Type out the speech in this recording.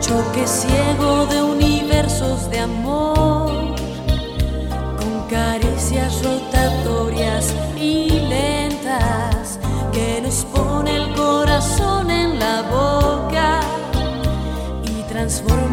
choque ciego de universos de amor, con caricias rotatorias y lentas que nos pone el corazón en la boca y transforma